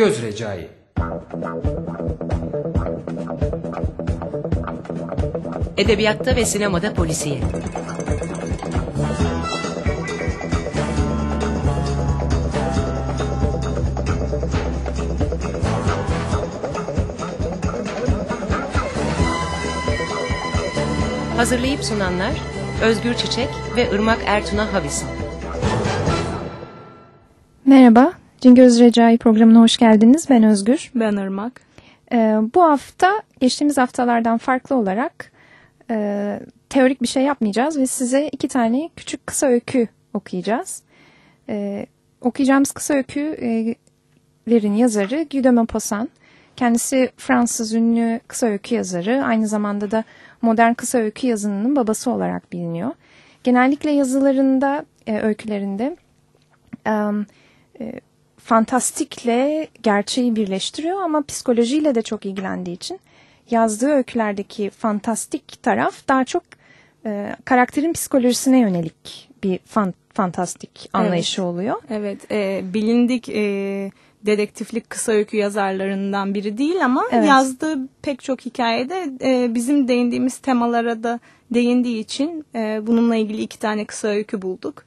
Cingöz Recai Edebiyatta ve sinemada polisiye. Hazırlayıp sunanlar Özgür Çiçek ve Irmak Ertuna Havisan. Merhaba, Cingöz Recai programına hoş geldiniz. Ben Özgür. Ben Irmak. Ee, bu hafta geçtiğimiz haftalardan farklı olarak e, teorik bir şey yapmayacağız ve size iki tane küçük kısa öykü okuyacağız. Ee, okuyacağımız kısa öykülerin yazarı Guy Maupassant. Kendisi Fransız ünlü kısa öykü yazarı. Aynı zamanda da modern kısa öykü yazınının babası olarak biliniyor. Genellikle yazılarında, e, öykülerinde e, fantastikle gerçeği birleştiriyor ama psikolojiyle de çok ilgilendiği için yazdığı öykülerdeki fantastik taraf daha çok e, karakterin psikolojisine yönelik bir fan, fantastik anlayışı evet. oluyor. Evet, e, bilindik e, dedektiflik kısa öykü yazarlarından biri değil ama evet. yazdığı pek çok hikayede e, bizim değindiğimiz temalara da değindiği için e, bununla ilgili iki tane kısa öykü bulduk.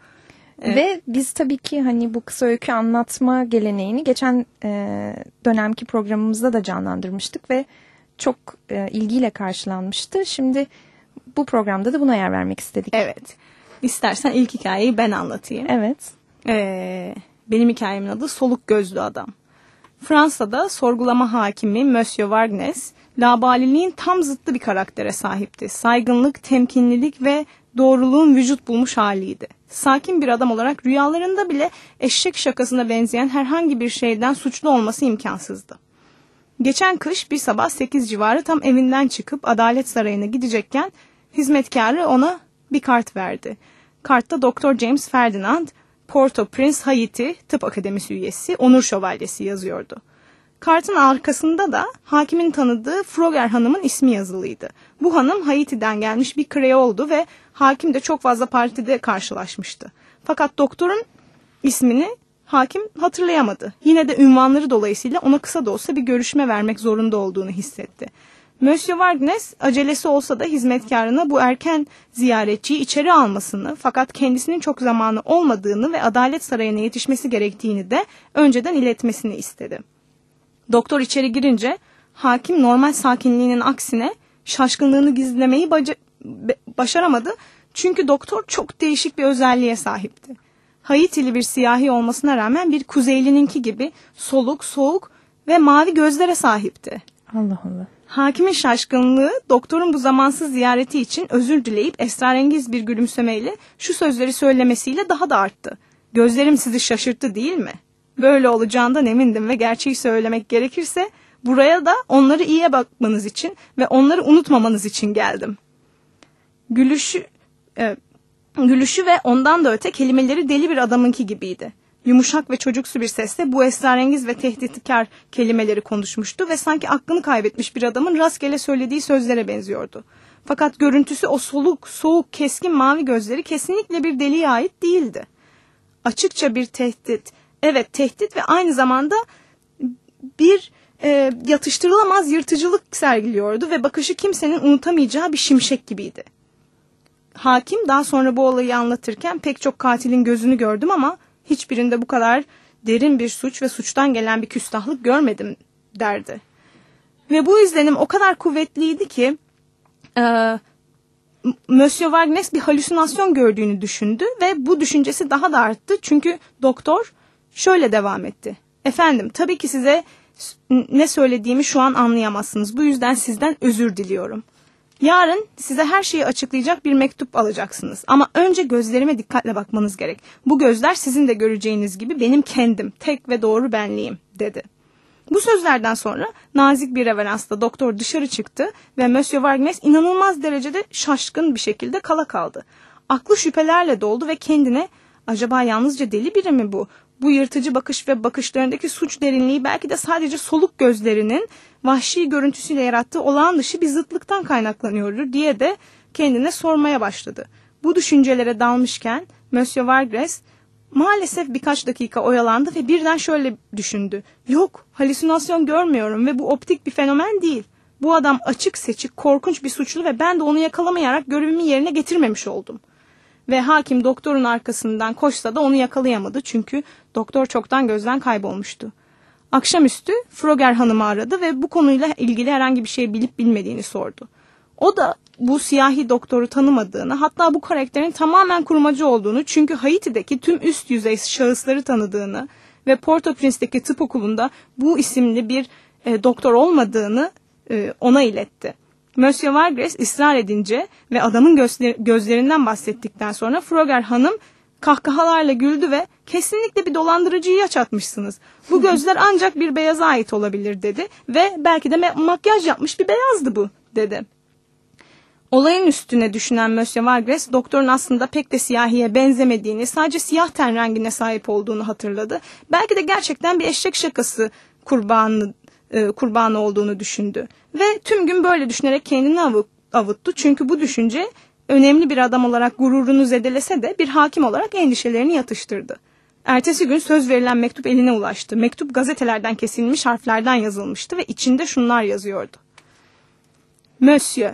Evet. Ve biz tabii ki hani bu kısa öykü anlatma geleneğini geçen e, dönemki programımızda da canlandırmıştık ve çok e, ilgiyle karşılanmıştı. Şimdi bu programda da buna yer vermek istedik. Evet. İstersen ilk hikayeyi ben anlatayım. Evet. Ee, benim hikayemin adı Soluk Gözlü Adam. Fransa'da sorgulama hakimi Monsieur Vargnes, labaliliğin tam zıttı bir karaktere sahipti. Saygınlık, temkinlilik ve doğruluğun vücut bulmuş haliydi. Sakin bir adam olarak rüyalarında bile eşek şakasına benzeyen herhangi bir şeyden suçlu olması imkansızdı. Geçen kış bir sabah 8 civarı tam evinden çıkıp Adalet Sarayı'na gidecekken hizmetkarı ona bir kart verdi. Kartta Doktor James Ferdinand, Port-au-Prince, Haiti Tıp Akademisi üyesi, onur şövalyesi yazıyordu. Kartın arkasında da hakimin tanıdığı Froger Hanım'ın ismi yazılıydı. Bu hanım Haiti'den gelmiş bir Kreoldu ve hakim de çok fazla partide karşılaşmıştı. Fakat doktorun ismini hakim hatırlayamadı. Yine de ünvanları dolayısıyla ona kısa da olsa bir görüşme vermek zorunda olduğunu hissetti. Monsieur Vargnes acelesi olsa da hizmetkarına bu erken ziyaretçiyi içeri almasını fakat kendisinin çok zamanı olmadığını ve Adalet Sarayı'na yetişmesi gerektiğini de önceden iletmesini istedi. Doktor içeri girince hakim normal sakinliğinin aksine şaşkınlığını gizlemeyi başaramadı. Çünkü doktor çok değişik bir özelliğe sahipti. Haitili bir siyahi olmasına rağmen bir kuzeylininki gibi soluk, soğuk ve mavi gözlere sahipti. Allah Allah. Hakimin şaşkınlığı doktorun bu zamansız ziyareti için özür dileyip esrarengiz bir gülümsemeyle şu sözleri söylemesiyle daha da arttı. Gözlerim sizi şaşırttı değil mi? Böyle olacağından emindim ve gerçeği söylemek gerekirse buraya da onları iyiye bakmanız için ve onları unutmamanız için geldim. Gülüşü, e, gülüşü ve ondan da öte kelimeleri deli bir adamınki gibiydi. Yumuşak ve çocuksu bir sesle bu esrarengiz ve tehditkar kelimeleri konuşmuştu ve sanki aklını kaybetmiş bir adamın rastgele söylediği sözlere benziyordu. Fakat görüntüsü o soluk, soğuk, keskin mavi gözleri kesinlikle bir deliye ait değildi. Açıkça bir tehdit, evet tehdit ve aynı zamanda bir e, yatıştırılamaz yırtıcılık sergiliyordu ve bakışı kimsenin unutamayacağı bir şimşek gibiydi. Hakim daha sonra bu olayı anlatırken pek çok katilin gözünü gördüm ama hiçbirinde bu kadar derin bir suç ve suçtan gelen bir küstahlık görmedim derdi. Ve bu izlenim o kadar kuvvetliydi ki e, Monsieur Wagner bir halüsinasyon gördüğünü düşündü ve bu düşüncesi daha da arttı. Çünkü doktor şöyle devam etti. Efendim tabii ki size ne söylediğimi şu an anlayamazsınız. Bu yüzden sizden özür diliyorum. Yarın size her şeyi açıklayacak bir mektup alacaksınız. Ama önce gözlerime dikkatle bakmanız gerek. Bu gözler sizin de göreceğiniz gibi benim kendim, tek ve doğru benliğim, dedi. Bu sözlerden sonra nazik bir reveransla doktor dışarı çıktı ve Monsieur Vargnes inanılmaz derecede şaşkın bir şekilde kala kaldı. Aklı şüphelerle doldu ve kendine acaba yalnızca deli biri mi bu? Bu yırtıcı bakış ve bakışlarındaki suç derinliği belki de sadece soluk gözlerinin vahşi görüntüsüyle yarattığı olağan dışı bir zıtlıktan kaynaklanıyordur diye de kendine sormaya başladı. Bu düşüncelere dalmışken Monsieur Vargas Maalesef birkaç dakika oyalandı ve birden şöyle düşündü. Yok, halüsinasyon görmüyorum ve bu optik bir fenomen değil. Bu adam açık seçik, korkunç bir suçlu ve ben de onu yakalamayarak görevimi yerine getirmemiş oldum. Ve hakim doktorun arkasından koşsa da onu yakalayamadı çünkü doktor çoktan gözden kaybolmuştu. Akşamüstü Froger Hanım'ı aradı ve bu konuyla ilgili herhangi bir şey bilip bilmediğini sordu. O da bu siyahi doktoru tanımadığını hatta bu karakterin tamamen kurmacı olduğunu çünkü Haiti'deki tüm üst yüzey şahısları tanıdığını ve Port-au-Prince'deki tıp okulunda bu isimli bir e, doktor olmadığını e, ona iletti. Monsieur Vargas ısrar edince ve adamın gözler, gözlerinden bahsettikten sonra Froger Hanım kahkahalarla güldü ve kesinlikle bir dolandırıcıyı çatmışsınız. Bu gözler ancak bir beyaza ait olabilir dedi ve belki de makyaj yapmış bir beyazdı bu dedi. Olayın üstüne düşünen Monsieur Vargas doktorun aslında pek de siyahiye benzemediğini sadece siyah ten rengine sahip olduğunu hatırladı. Belki de gerçekten bir eşek şakası kurbanı, e, kurbanı olduğunu düşündü. Ve tüm gün böyle düşünerek kendini avuttu. Çünkü bu düşünce önemli bir adam olarak gururunu zedelese de bir hakim olarak endişelerini yatıştırdı. Ertesi gün söz verilen mektup eline ulaştı. Mektup gazetelerden kesilmiş harflerden yazılmıştı ve içinde şunlar yazıyordu. Monsieur,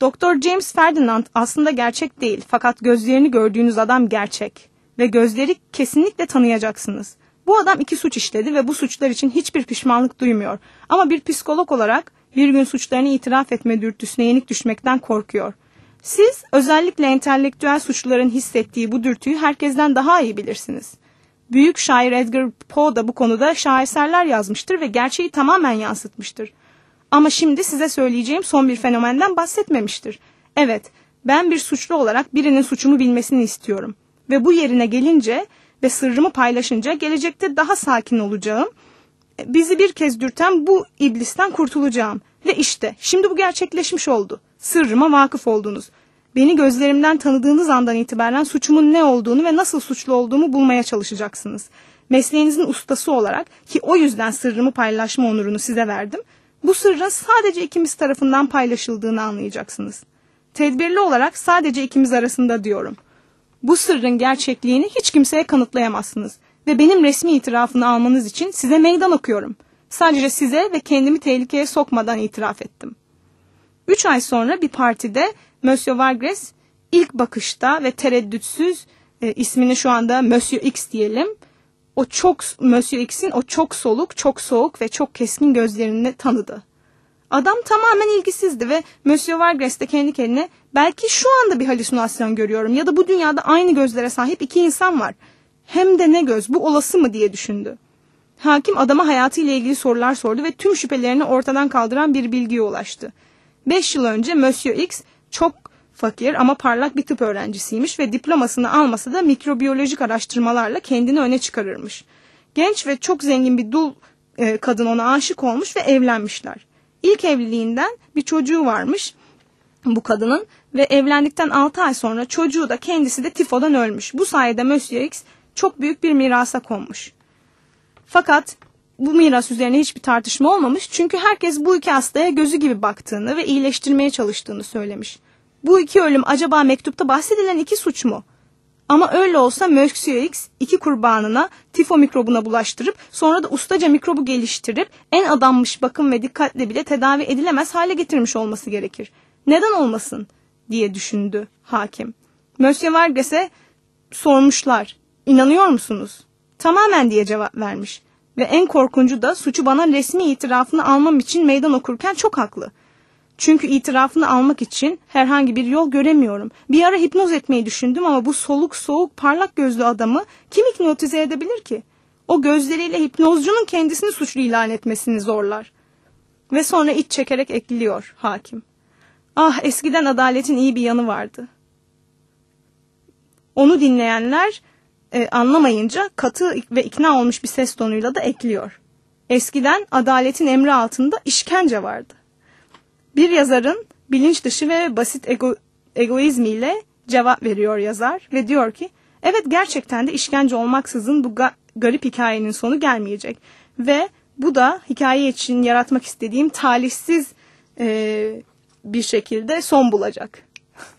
Doktor James Ferdinand aslında gerçek değil fakat gözlerini gördüğünüz adam gerçek ve gözleri kesinlikle tanıyacaksınız. Bu adam iki suç işledi ve bu suçlar için hiçbir pişmanlık duymuyor. Ama bir psikolog olarak bir gün suçlarını itiraf etme dürtüsüne yenik düşmekten korkuyor. Siz özellikle entelektüel suçluların hissettiği bu dürtüyü herkesten daha iyi bilirsiniz. Büyük şair Edgar Poe da bu konuda şaheserler yazmıştır ve gerçeği tamamen yansıtmıştır. Ama şimdi size söyleyeceğim son bir fenomenden bahsetmemiştir. Evet, ben bir suçlu olarak birinin suçumu bilmesini istiyorum. Ve bu yerine gelince ve sırrımı paylaşınca gelecekte daha sakin olacağım. Bizi bir kez dürten bu iblisten kurtulacağım. Ve işte şimdi bu gerçekleşmiş oldu. Sırrıma vakıf oldunuz. Beni gözlerimden tanıdığınız andan itibaren suçumun ne olduğunu ve nasıl suçlu olduğumu bulmaya çalışacaksınız. Mesleğinizin ustası olarak ki o yüzden sırrımı paylaşma onurunu size verdim. Bu sırrın sadece ikimiz tarafından paylaşıldığını anlayacaksınız. Tedbirli olarak sadece ikimiz arasında diyorum. Bu sırrın gerçekliğini hiç kimseye kanıtlayamazsınız ve benim resmi itirafını almanız için size meydan okuyorum. Sadece size ve kendimi tehlikeye sokmadan itiraf ettim. Üç ay sonra bir partide Monsieur Vargas ilk bakışta ve tereddütsüz e, ismini şu anda Monsieur X diyelim o çok Monsieur X'in o çok soluk, çok soğuk ve çok keskin gözlerini tanıdı. Adam tamamen ilgisizdi ve Monsieur Vargas de kendi kendine belki şu anda bir halüsinasyon görüyorum ya da bu dünyada aynı gözlere sahip iki insan var. Hem de ne göz bu olası mı diye düşündü. Hakim adama hayatıyla ilgili sorular sordu ve tüm şüphelerini ortadan kaldıran bir bilgiye ulaştı. Beş yıl önce Monsieur X çok fakir ama parlak bir tıp öğrencisiymiş ve diplomasını almasa da mikrobiyolojik araştırmalarla kendini öne çıkarırmış. Genç ve çok zengin bir dul e, kadın ona aşık olmuş ve evlenmişler. İlk evliliğinden bir çocuğu varmış bu kadının ve evlendikten 6 ay sonra çocuğu da kendisi de tifodan ölmüş. Bu sayede Monsieur X çok büyük bir mirasa konmuş. Fakat bu miras üzerine hiçbir tartışma olmamış çünkü herkes bu iki hastaya gözü gibi baktığını ve iyileştirmeye çalıştığını söylemiş. Bu iki ölüm acaba mektupta bahsedilen iki suç mu? Ama öyle olsa Monsieur X iki kurbanına tifo mikrobuna bulaştırıp sonra da ustaca mikrobu geliştirip en adanmış bakım ve dikkatle bile tedavi edilemez hale getirmiş olması gerekir. Neden olmasın diye düşündü hakim. Monsieur Vargas'e sormuşlar. İnanıyor musunuz? Tamamen diye cevap vermiş. Ve en korkuncu da suçu bana resmi itirafını almam için meydan okurken çok haklı. Çünkü itirafını almak için herhangi bir yol göremiyorum. Bir ara hipnoz etmeyi düşündüm ama bu soluk soğuk parlak gözlü adamı kim hipnotize edebilir ki? O gözleriyle hipnozcunun kendisini suçlu ilan etmesini zorlar. Ve sonra iç çekerek ekliyor hakim. Ah eskiden adaletin iyi bir yanı vardı. Onu dinleyenler e, anlamayınca katı ve ikna olmuş bir ses tonuyla da ekliyor. Eskiden adaletin emri altında işkence vardı. Bir yazarın bilinç dışı ve basit ego, egoizmiyle cevap veriyor yazar ve diyor ki evet gerçekten de işkence olmaksızın bu ga garip hikayenin sonu gelmeyecek ve bu da hikaye için yaratmak istediğim talihsiz e, bir şekilde son bulacak.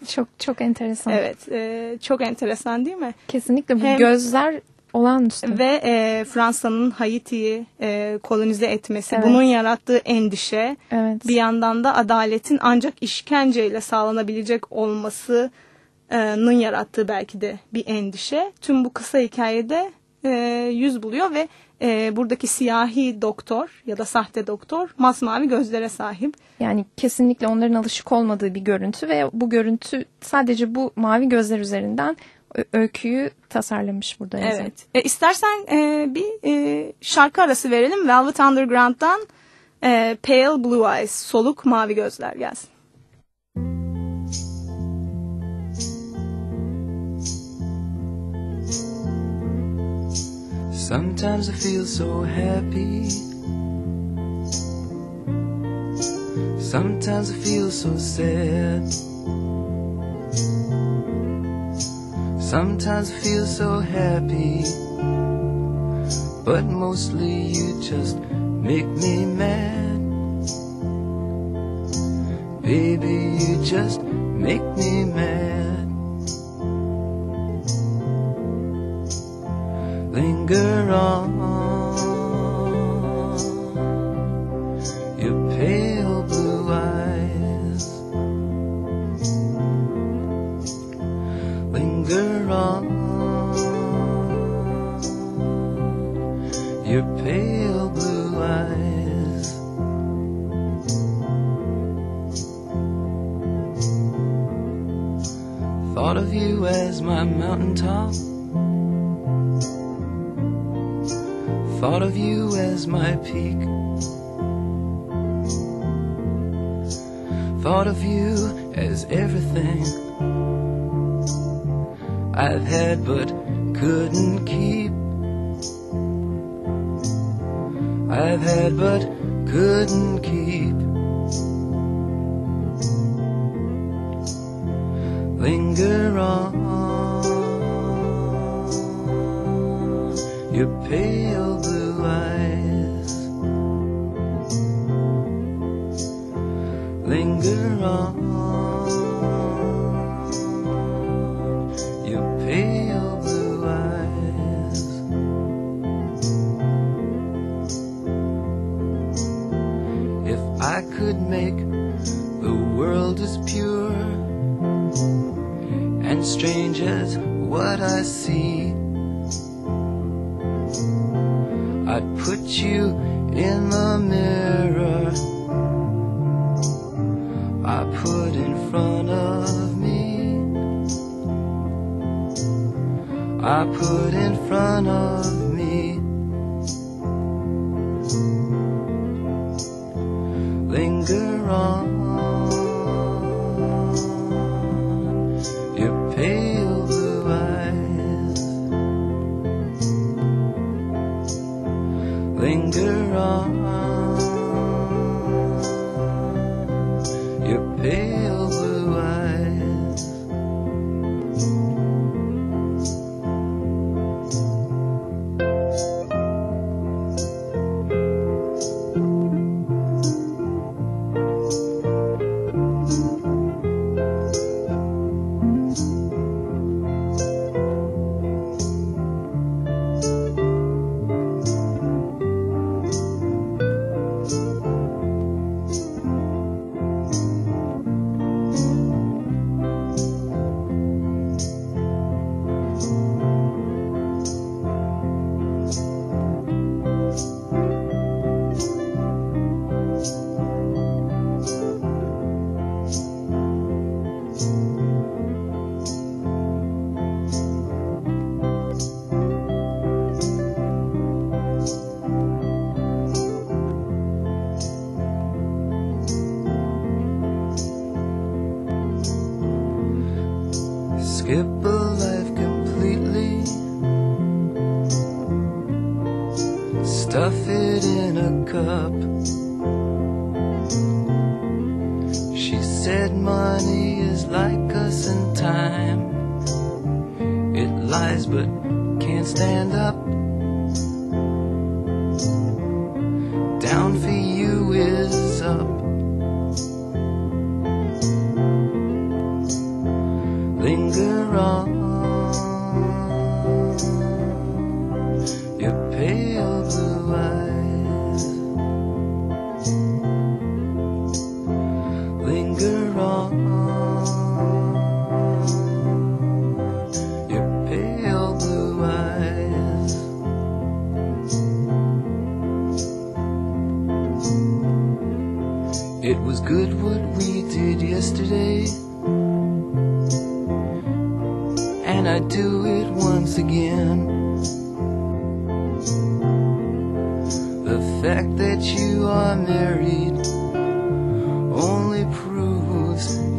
Çok çok enteresan. Evet, e, çok enteresan değil mi? Kesinlikle bu Hem- gözler olağanüstü. Ve e, Fransa'nın Haiti'yi e, kolonize etmesi, Evet. bunun yarattığı endişe, Evet. bir yandan da adaletin ancak işkenceyle sağlanabilecek olmasının yarattığı belki de bir endişe. Tüm bu kısa hikayede e, yüz buluyor ve e, buradaki siyahi doktor ya da sahte doktor masmavi gözlere sahip. Yani kesinlikle onların alışık olmadığı bir görüntü ve bu görüntü sadece bu mavi gözler üzerinden öyküyü tasarlamış burada. Evet. E, istersen e, bir e, şarkı arası verelim. Velvet Underground'dan e, Pale Blue Eyes, soluk mavi gözler gelsin. Sometimes I feel so happy. Sometimes I feel so sad. Sometimes I feel so happy. But mostly you just make me mad. Baby, you just make me mad. Linger on. Your pale blue eyes linger on. Your pale blue eyes thought of you as my mountaintop thought of you as my peak. Thought of you as everything I've had but couldn't keep. I've had but couldn't keep. Linger on your pale blue eyes. Linger on your pale blue eyes. If I could make the world as pure and strange as what I see. wander on.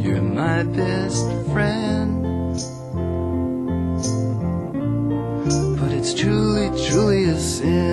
You're my best friend. But it's truly, truly a sin.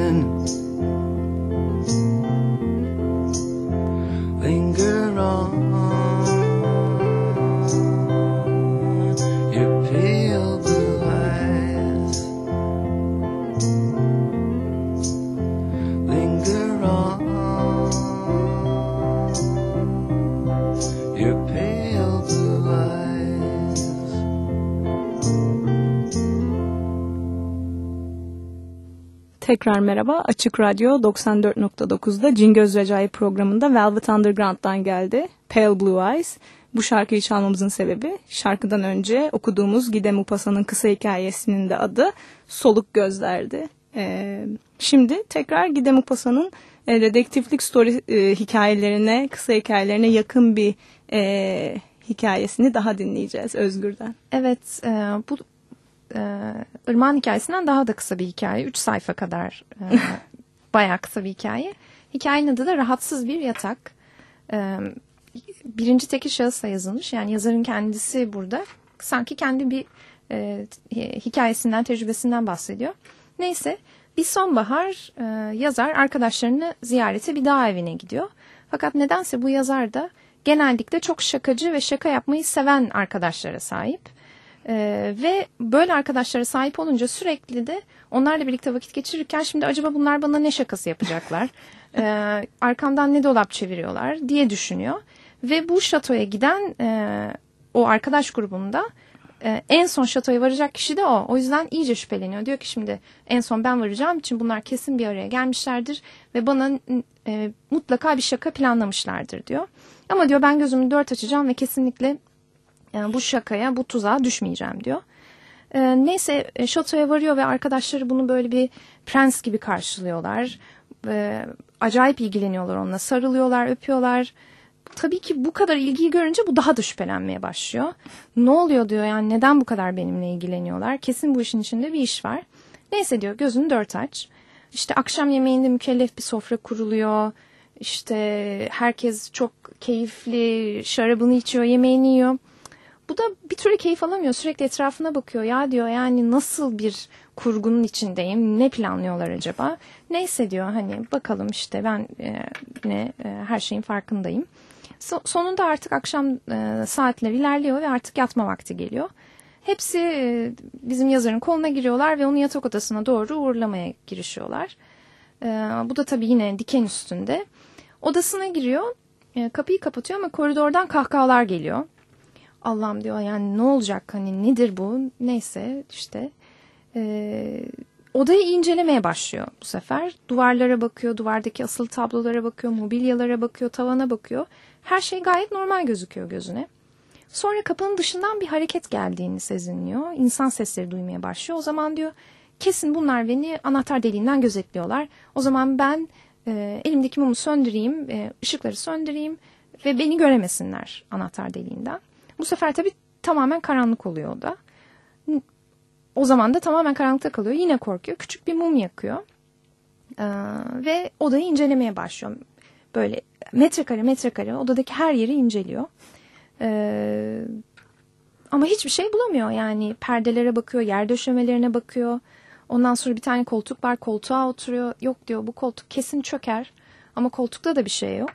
Tekrar merhaba. Açık Radyo 94.9'da Cingöz Recai programında Velvet Underground'dan geldi. Pale Blue Eyes. Bu şarkıyı çalmamızın sebebi şarkıdan önce okuduğumuz Gidem Upasa'nın kısa hikayesinin de adı Soluk Gözler'di. Ee, şimdi tekrar Gidem Upasa'nın e, dedektiflik story e, hikayelerine, kısa hikayelerine yakın bir e, hikayesini daha dinleyeceğiz Özgür'den. Evet, e, bu e, Irmak'ın hikayesinden daha da kısa bir hikaye. Üç sayfa kadar e, bayağı kısa bir hikaye. Hikayenin adı da Rahatsız Bir Yatak. E, birinci tekil şahısla yazılmış. Yani yazarın kendisi burada. Sanki kendi bir e, hikayesinden, tecrübesinden bahsediyor. Neyse bir sonbahar e, yazar arkadaşlarını ziyarete bir dağ evine gidiyor. Fakat nedense bu yazar da genellikle çok şakacı ve şaka yapmayı seven arkadaşlara sahip. Ee, ve böyle arkadaşlara sahip olunca sürekli de onlarla birlikte vakit geçirirken şimdi acaba bunlar bana ne şakası yapacaklar? Ee, arkamdan ne dolap çeviriyorlar diye düşünüyor. Ve bu şatoya giden e, o arkadaş grubunda e, en son şatoya varacak kişi de o. O yüzden iyice şüpheleniyor. Diyor ki şimdi en son ben varacağım için bunlar kesin bir araya gelmişlerdir ve bana e, mutlaka bir şaka planlamışlardır diyor. Ama diyor ben gözümü dört açacağım ve kesinlikle yani bu şakaya, bu tuzağa düşmeyeceğim diyor. E, neyse şatoya varıyor ve arkadaşları bunu böyle bir prens gibi karşılıyorlar. E, acayip ilgileniyorlar onunla, sarılıyorlar, öpüyorlar. Tabii ki bu kadar ilgiyi görünce bu daha da şüphelenmeye başlıyor. Ne oluyor diyor yani neden bu kadar benimle ilgileniyorlar? Kesin bu işin içinde bir iş var. Neyse diyor gözünü dört aç. İşte akşam yemeğinde mükellef bir sofra kuruluyor. İşte herkes çok keyifli şarabını içiyor, yemeğini yiyor. Bu da bir türlü keyif alamıyor. Sürekli etrafına bakıyor. Ya diyor yani nasıl bir kurgunun içindeyim? Ne planlıyorlar acaba? Neyse diyor hani bakalım işte ben e, ne e, her şeyin farkındayım. So, sonunda artık akşam e, saatler ilerliyor ve artık yatma vakti geliyor. Hepsi e, bizim yazarın koluna giriyorlar ve onu yatak odasına doğru uğurlamaya girişiyorlar. E, bu da tabii yine diken üstünde. Odasına giriyor, e, kapıyı kapatıyor ama koridordan kahkahalar geliyor. Allah'ım diyor yani ne olacak hani nedir bu? Neyse işte e, odayı incelemeye başlıyor bu sefer. Duvarlara bakıyor duvardaki asıl tablolara bakıyor mobilyalara bakıyor tavana bakıyor. Her şey gayet normal gözüküyor gözüne. Sonra kapının dışından bir hareket geldiğini sezinliyor. İnsan sesleri duymaya başlıyor. O zaman diyor kesin bunlar beni anahtar deliğinden gözetliyorlar. O zaman ben e, elimdeki mumu söndüreyim e, ışıkları söndüreyim ve beni göremesinler anahtar deliğinden bu sefer tabii tamamen karanlık oluyor o da. O zaman da tamamen karanlıkta kalıyor. Yine korkuyor. Küçük bir mum yakıyor. Ee, ve odayı incelemeye başlıyor. Böyle metrekare metrekare odadaki her yeri inceliyor. Ee, ama hiçbir şey bulamıyor. Yani perdelere bakıyor, yer döşemelerine bakıyor. Ondan sonra bir tane koltuk var. Koltuğa oturuyor. Yok diyor bu koltuk kesin çöker. Ama koltukta da bir şey yok.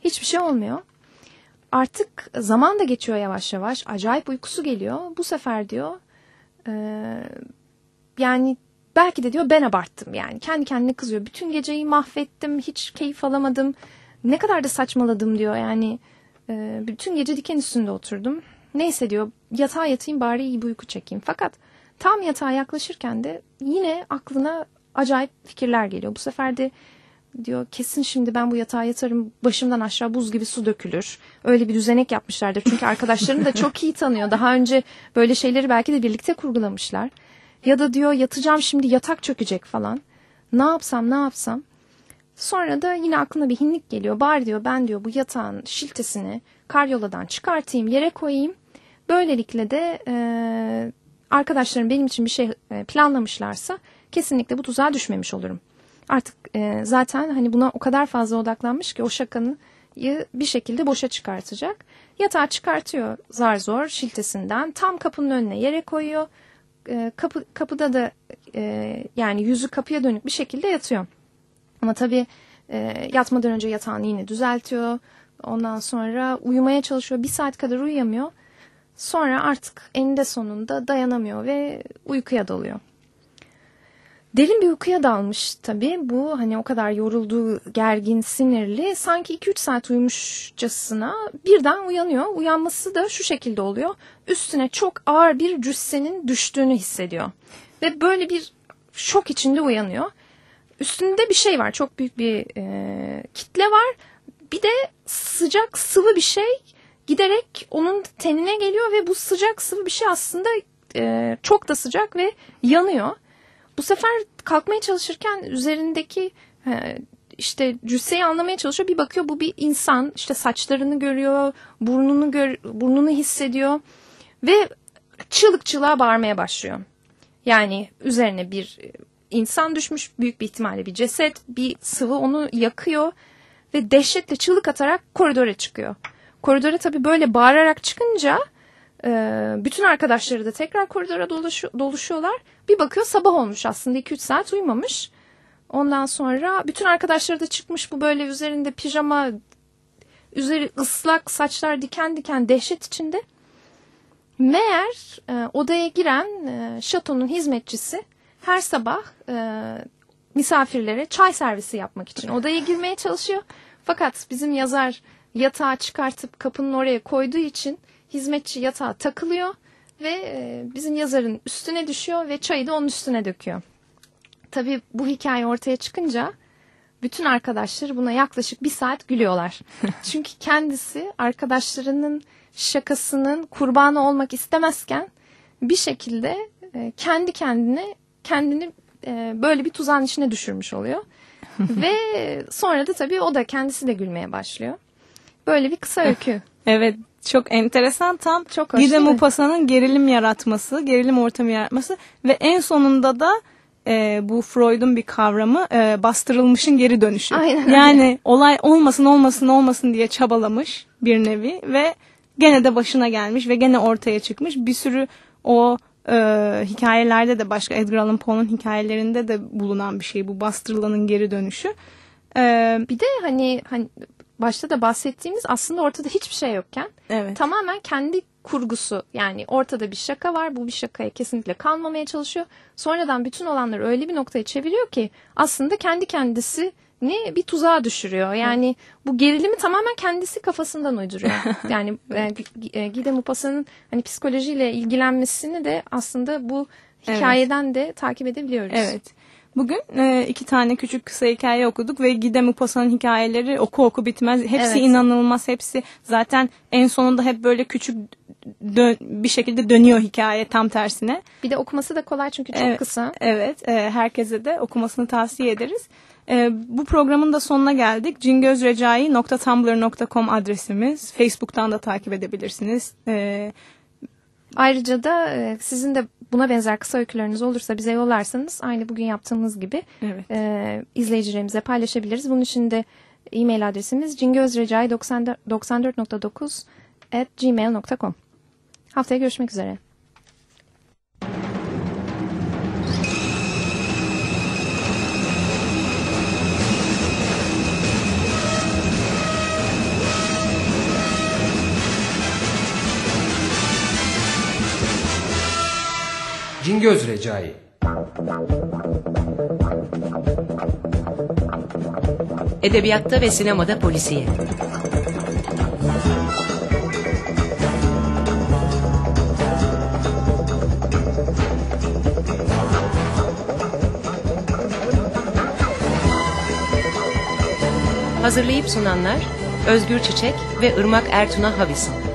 Hiçbir şey olmuyor artık zaman da geçiyor yavaş yavaş. Acayip uykusu geliyor. Bu sefer diyor e, yani belki de diyor ben abarttım yani. Kendi kendine kızıyor. Bütün geceyi mahvettim. Hiç keyif alamadım. Ne kadar da saçmaladım diyor yani. E, bütün gece diken üstünde oturdum. Neyse diyor yatağa yatayım bari iyi bir uyku çekeyim. Fakat tam yatağa yaklaşırken de yine aklına acayip fikirler geliyor. Bu sefer de diyor kesin şimdi ben bu yatağa yatarım başımdan aşağı buz gibi su dökülür. Öyle bir düzenek yapmışlardır. Çünkü arkadaşlarını da çok iyi tanıyor. Daha önce böyle şeyleri belki de birlikte kurgulamışlar. Ya da diyor yatacağım şimdi yatak çökecek falan. Ne yapsam ne yapsam. Sonra da yine aklına bir hinlik geliyor. Bari diyor ben diyor bu yatağın şiltesini karyoladan çıkartayım yere koyayım. Böylelikle de e, arkadaşlarım benim için bir şey planlamışlarsa kesinlikle bu tuzağa düşmemiş olurum. Artık e, zaten hani buna o kadar fazla odaklanmış ki o şakanın bir şekilde boşa çıkartacak. Yatağı çıkartıyor zar zor şiltesinden tam kapının önüne yere koyuyor. E, kapı, kapıda da e, yani yüzü kapıya dönük bir şekilde yatıyor. Ama tabii e, yatmadan önce yatağını yine düzeltiyor. Ondan sonra uyumaya çalışıyor. Bir saat kadar uyuyamıyor. Sonra artık eninde sonunda dayanamıyor ve uykuya dalıyor. Derin bir uykuya dalmış tabii. Bu hani o kadar yorulduğu, gergin, sinirli sanki 2-3 saat uyumuşçasına birden uyanıyor. Uyanması da şu şekilde oluyor. Üstüne çok ağır bir cüssenin düştüğünü hissediyor. Ve böyle bir şok içinde uyanıyor. Üstünde bir şey var. Çok büyük bir e, kitle var. Bir de sıcak sıvı bir şey giderek onun tenine geliyor ve bu sıcak sıvı bir şey aslında e, çok da sıcak ve yanıyor. Bu sefer kalkmaya çalışırken üzerindeki e, işte cüsseyi anlamaya çalışıyor. Bir bakıyor bu bir insan. İşte saçlarını görüyor, burnunu gör, burnunu hissediyor ve çığlık çığlığa bağırmaya başlıyor. Yani üzerine bir insan düşmüş, büyük bir ihtimalle bir ceset, bir sıvı onu yakıyor ve dehşetle çığlık atarak koridora çıkıyor. Koridora tabii böyle bağırarak çıkınca e, bütün arkadaşları da tekrar koridora doluşuyorlar. Bir bakıyor sabah olmuş aslında 2-3 saat uyumamış. Ondan sonra bütün arkadaşları da çıkmış bu böyle üzerinde pijama, üzeri ıslak saçlar diken diken dehşet içinde. Meğer e, odaya giren e, şatonun hizmetçisi her sabah e, misafirlere çay servisi yapmak için odaya girmeye çalışıyor. Fakat bizim yazar yatağı çıkartıp kapının oraya koyduğu için hizmetçi yatağa takılıyor ve e, bizim yazarın üstüne düşüyor ve çayı da onun üstüne döküyor. Tabii bu hikaye ortaya çıkınca bütün arkadaşları buna yaklaşık bir saat gülüyorlar. Çünkü kendisi arkadaşlarının şakasının kurbanı olmak istemezken bir şekilde e, kendi kendine kendini e, böyle bir tuzağın içine düşürmüş oluyor. Ve sonra da tabii o da kendisi de gülmeye başlıyor. Böyle bir kısa öykü. evet çok enteresan tam çok Gide Mupasa'nın gerilim yaratması, gerilim ortamı yaratması ve en sonunda da e, bu Freud'un bir kavramı e, bastırılmışın geri dönüşü. Aynen. Yani olay olmasın olmasın olmasın diye çabalamış bir nevi ve gene de başına gelmiş ve gene ortaya çıkmış. Bir sürü o e, hikayelerde de başka Edgar Allan Poe'nun hikayelerinde de bulunan bir şey bu bastırılanın geri dönüşü. E, bir de hani hani başta da bahsettiğimiz aslında ortada hiçbir şey yokken evet. tamamen kendi kurgusu yani ortada bir şaka var bu bir şakaya kesinlikle kalmamaya çalışıyor. Sonradan bütün olanları öyle bir noktaya çeviriyor ki aslında kendi kendisi ne bir tuzağa düşürüyor. Yani bu gerilimi tamamen kendisi kafasından uyduruyor. Yani e, e, Gide Mupasa'nın hani psikolojiyle ilgilenmesini de aslında bu hikayeden evet. de takip edebiliyoruz. Evet. Bugün e, iki tane küçük kısa hikaye okuduk ve Gide Upasa'nın hikayeleri oku oku bitmez. Hepsi evet. inanılmaz. Hepsi zaten en sonunda hep böyle küçük bir şekilde dönüyor hikaye tam tersine. Bir de okuması da kolay çünkü çok evet, kısa. Evet. E, herkese de okumasını tavsiye ederiz. E, bu programın da sonuna geldik. cingözrecai.tumblr.com adresimiz. Facebook'tan da takip edebilirsiniz. E, Ayrıca da e, sizin de buna benzer kısa öyküleriniz olursa bize yollarsanız aynı bugün yaptığımız gibi evet. e, izleyicilerimize paylaşabiliriz. Bunun için de e-mail adresimiz cingözrecai94.9 at gmail.com Haftaya görüşmek üzere. Cingöz Recai. Edebiyatta ve sinemada polisiye. Hazırlayıp sunanlar Özgür Çiçek ve Irmak Ertuna Havisin